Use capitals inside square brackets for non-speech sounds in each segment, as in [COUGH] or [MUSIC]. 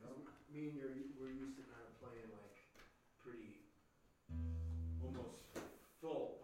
No, me and you, we're used to kind of playing like pretty almost full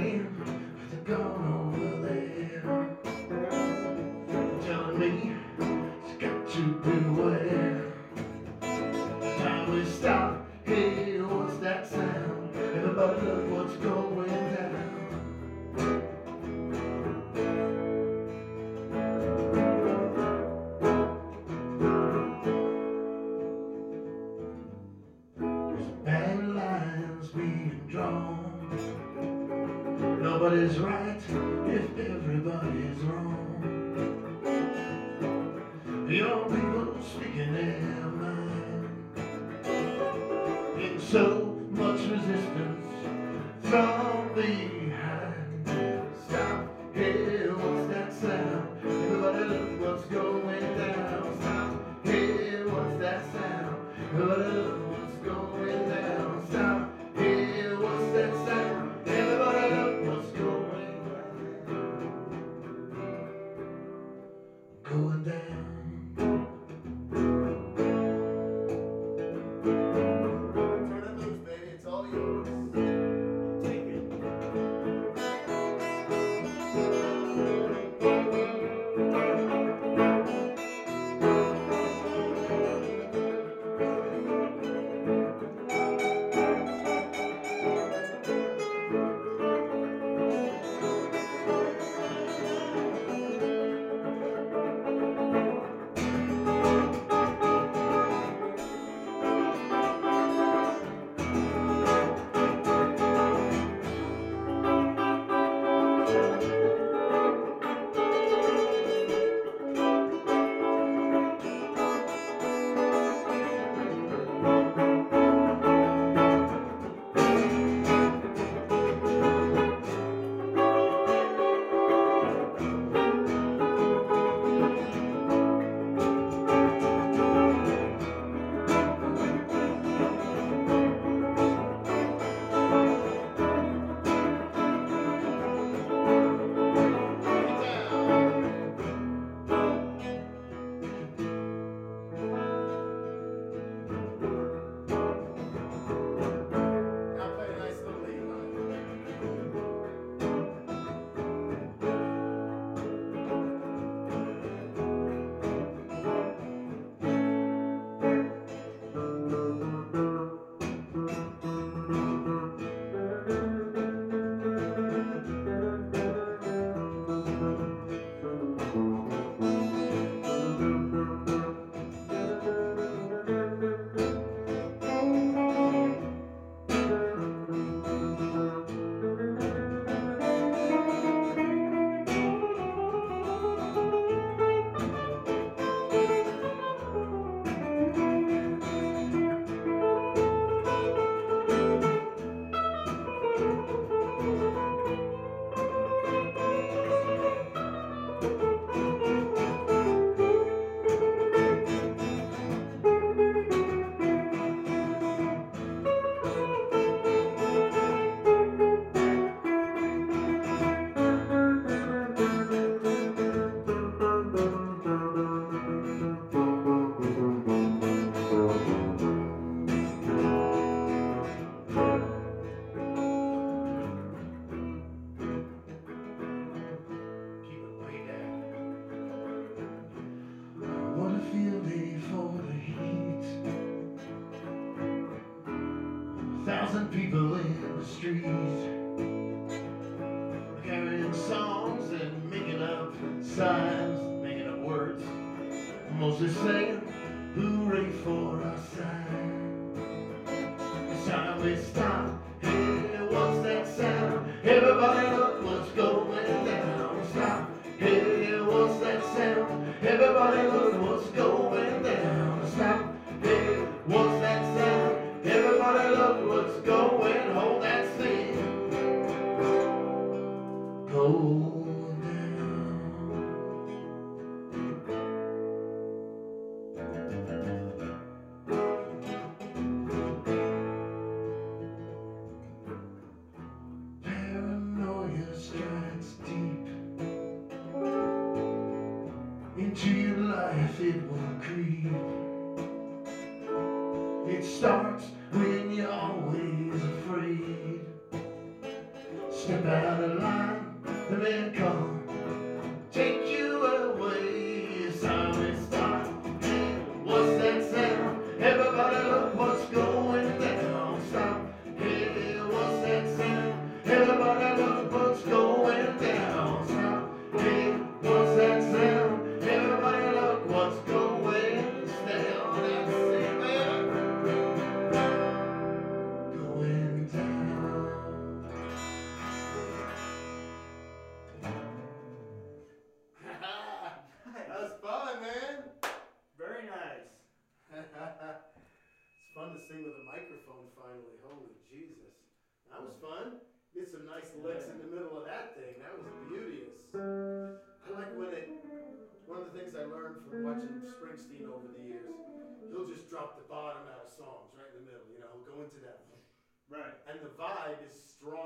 game with a gun so much resistance from to say it will creep. It starts.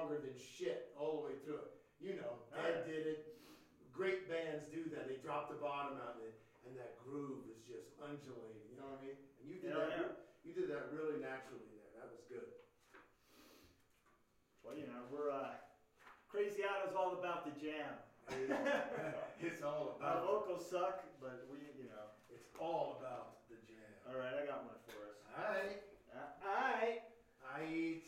Stronger than shit all the way through it. You know, Ed did it. Great bands do that. They drop the bottom out and, and that groove is just undulating. You know what I mean? And you did Yeah, that. yeah. You did that really naturally there. That was good. Well, you know, we're uh, Crazy Otto's all about the jam. [LAUGHS] it's all about. Our vocals suck, but we, you know. It's all about the jam. All right, I got one for us. All right. Uh, all right. I eat.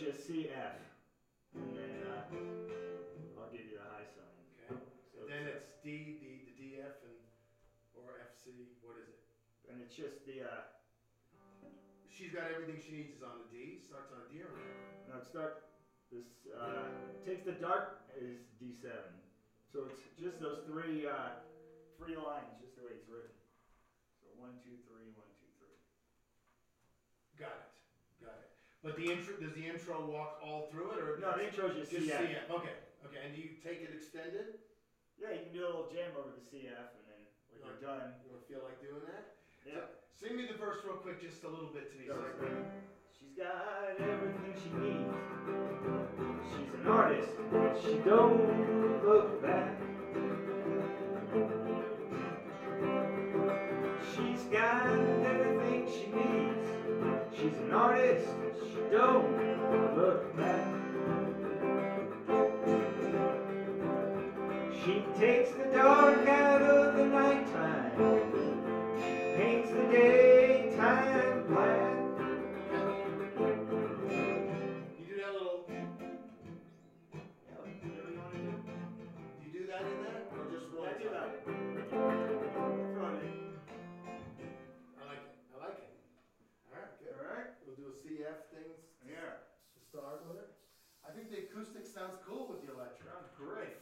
The intro is just C F, and then uh, I'll give you the high sign. Okay. So Then uh, it's D, the, the DF and or FC. What is it? and it's just the uh, She's got everything she needs is on the D. Starts on a D or an no it start this uh, takes the dark is D seven, so it's just those three uh, three lines, just the way it's written. So one two three one two three. Got it. But the intro does the intro walk all through it or No, the intro is just, just CF. CF? Okay. Okay. And do you take it extended? Yeah, you can do a little jam over the CF, and then when you're done, You to feel like doing that? yeah. Sing me the verse real quick, just a little bit to me. so I can- She's got everything she needs. She's an artist, but she don't look back. She's got don't look back. She takes the dark out sounds cool with the electric. Sounds great.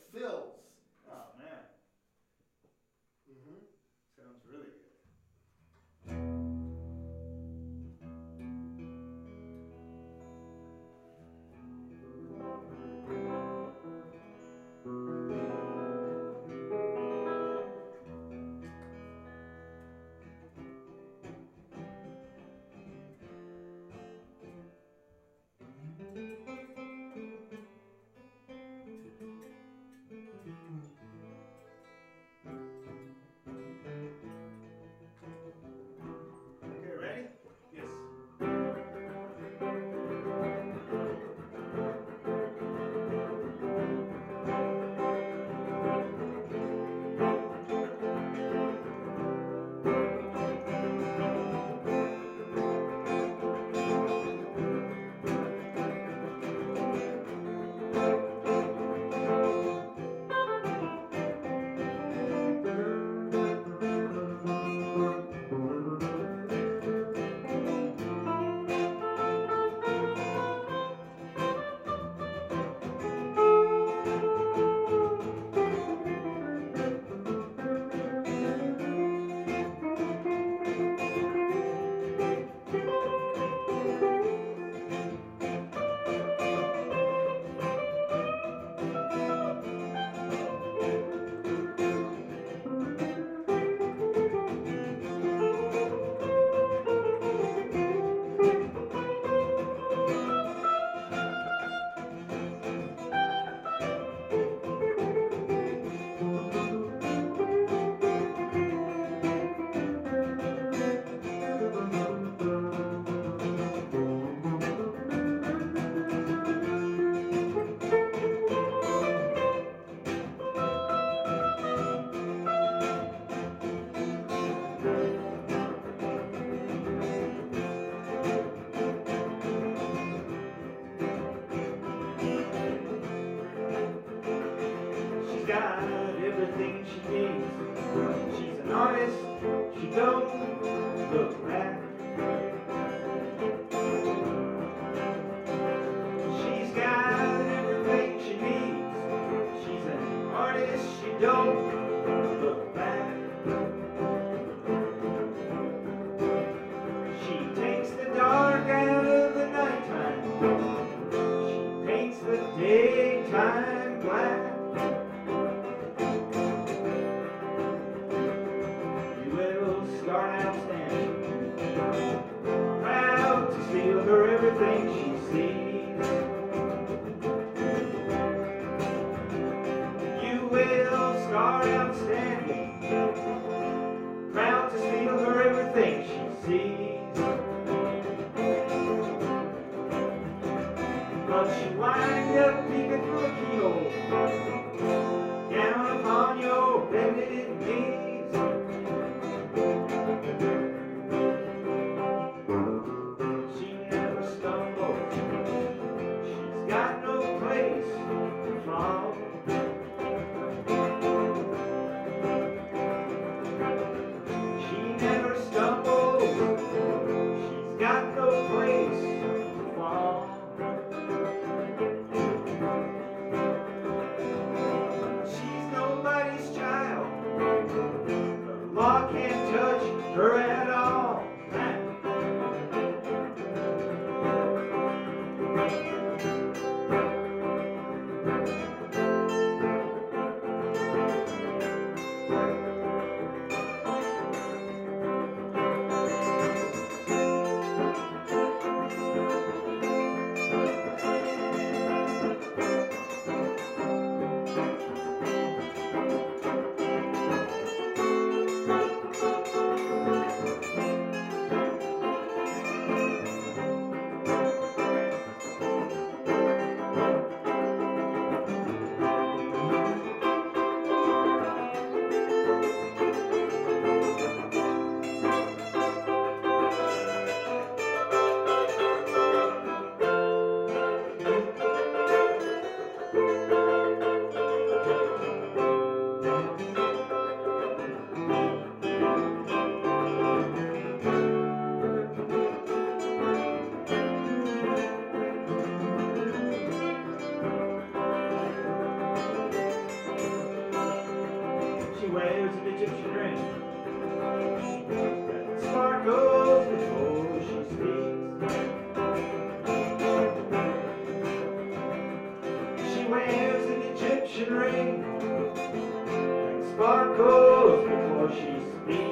Sparkles before she speaks.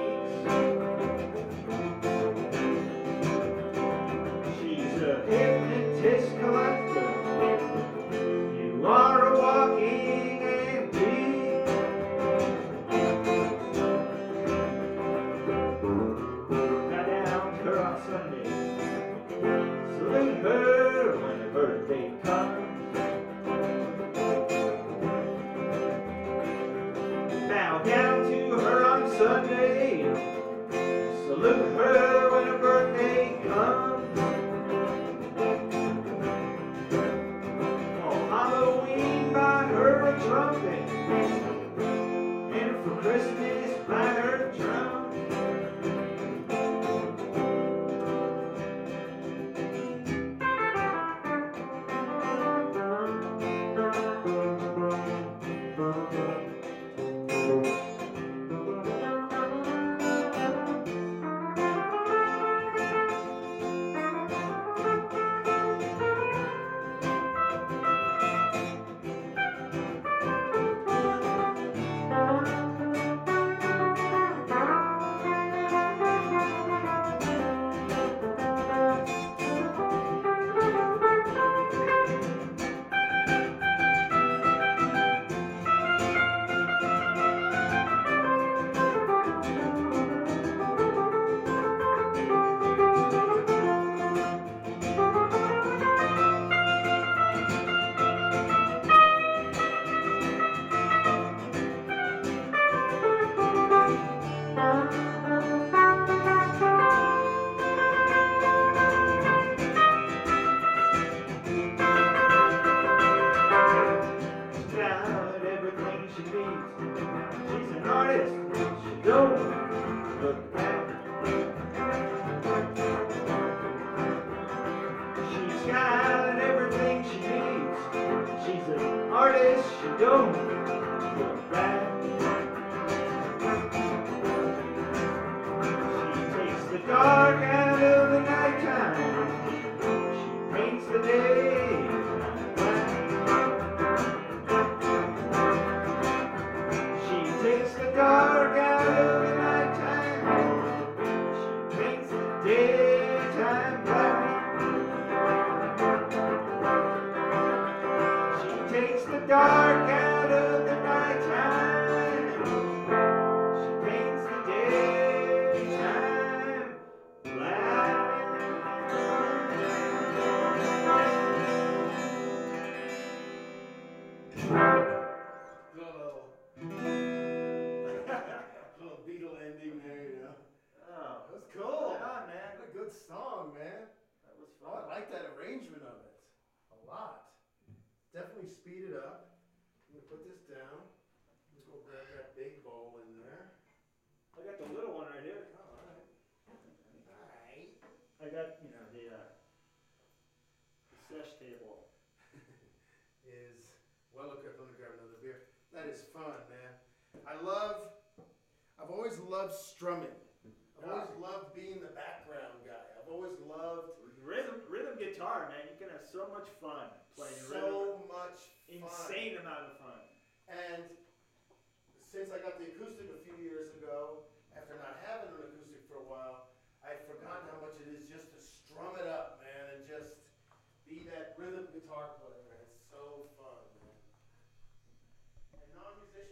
Artist, she don't look back. She's got everything she needs. She's an artist, she don't takes I got, you know, the, uh, the sesh table. [LAUGHS] Is well equipped. Let me grab another beer. That is fun, man. I love. I've always loved strumming. I've always loved being the background guy. I've always loved Rhythm, rhythm guitar, man. You can have so much fun playing rhythm. so much fun. Insane amount of fun. And since I got the acoustic a few years ago,